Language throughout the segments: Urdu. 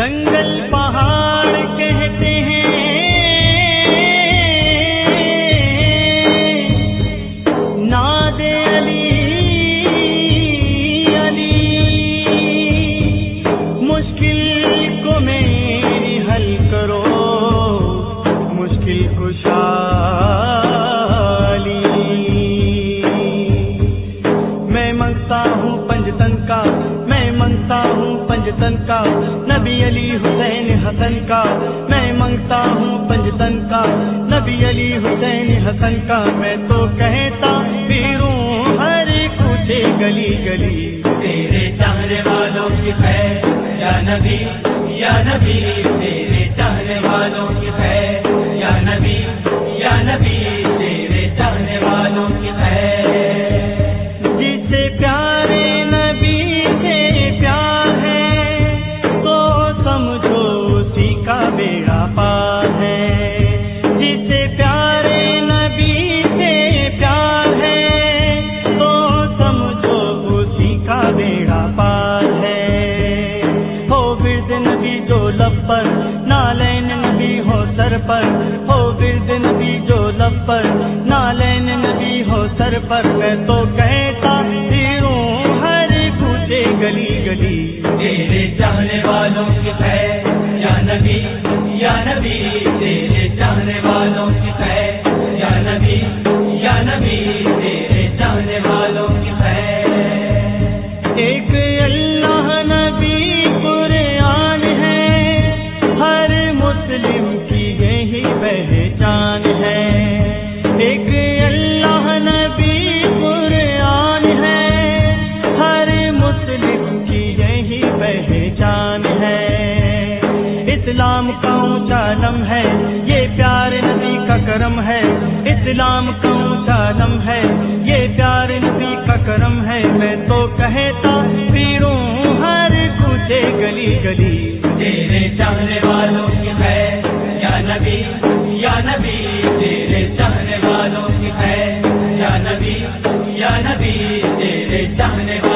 جنگل پہاڑ کہتے ہیں۔ ناد علی علی، مشکل کو میری حل کرو، مشکل کشالی میں منگتا ہوں پنجتن کا، میں منگتا ہوں پنجتن کا۔ نبی علی حسین حسن کا میں منگتا ہوں پنجتن کا۔ نبی علی حسین حسن کا میں تو کہتا پیروں ہر کوچے گلی گلی۔ تیرے چاہنے والوں کی خیر، یا نبی یا نبی، تیرے نالین نبی ہو سر پر، ہو برد نبی جو لب پر۔ نالین نبی ہو سر پر، میں تو کہتا ہوں ہر کوچے گلی گلی۔ تیرے چاہنے والوں کی ہے یا نبی یا نبی۔ اونچا نم ہے، یہ پیار نبی کا کرم ہے۔ اسلام کا اونچا نم ہے، یہ پیار نبی کا کرم ہے۔ میں تو کہتا پھروں ہر کوچے گلی گلی۔ تیرے چاہنے والوں کی خیر یا نبی یا نبی۔ تیرے چاہنے والوں کی خیر یا نبی یا نبی۔ تیرے چاہنے والوں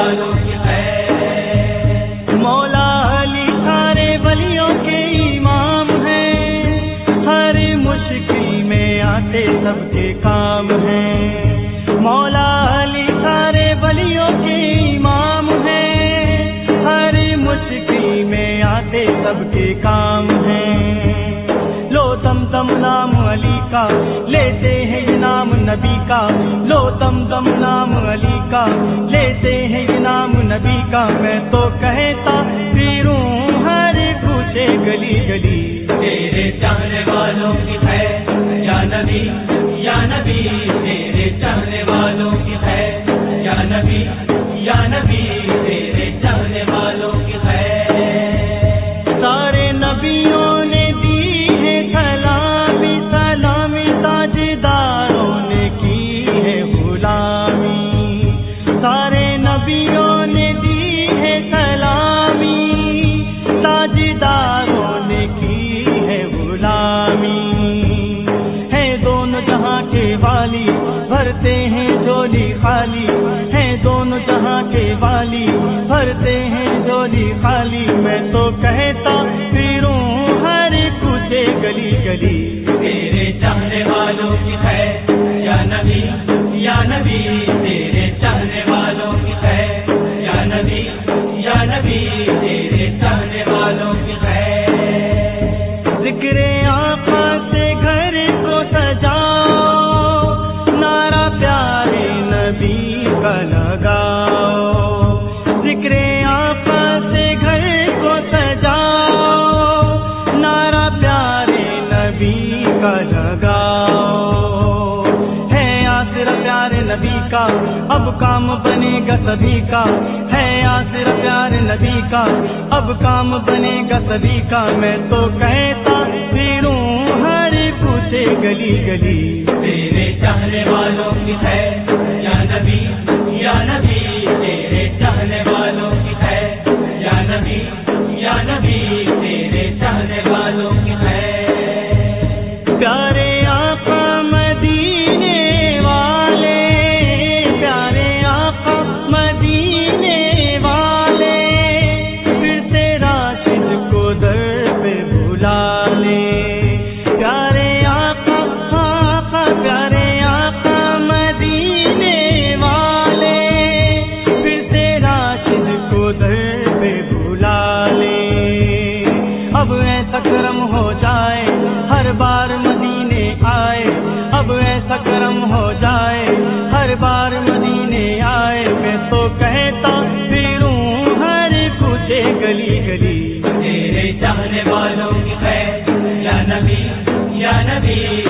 سب کے کام ہیں۔ مولا علی سارے ولیوں کے امام ہیں۔ ہر مشکل میں آتے سب کے کام ہیں۔ لو تم دم نام علی کا، لیتے ہیں یہ نام نبی کا۔ لو تم دم نام علی کا، لیتے ہیں یہ نام نبی کا۔ میں تو کہتا پھروں یا نبی، تیرے چاہنے والوں کی خیر۔ سارے نبیوں نے دی ہے سلامی سلامی تاجداروں نے کی ہے غلامی۔ سارے نبیوں نے دی ہے سلامی تاجداروں نے کی ہے غلامی۔ ہے دونوں جہاں کے والی، بھرتے ہیں جولی خالی۔ ہے جہاں کے والی بھرتے ہیں جولی خالی میں تو کہتا پھروں ہر کوچے گلی گلی تیرے چاہنے والوں کی ہے یا نبی یا نبی۔ نبی کا لگاؤ ہے آسر پیارے نبی کا، اب کام بنے گا سبھی کا۔ ہے آسر پیارے نبی کا، اب کام بنے گا سبھی کا۔ میں تو کہتا پھروں ہر کوچے گلی گلی۔ تیرے چاہنے والوں کی خیر یا نبی یا نبی اب ایسا کرم ہو جائے، ہر بار مدینے آئے۔ اب ایسا کرم ہو جائے، ہر بار مدینے آئے۔ میں تو کہتا پھروں ہر کچھ گلی گلی۔ تیرے چاہنے والوں کی خیر، یا نبی یا نبی۔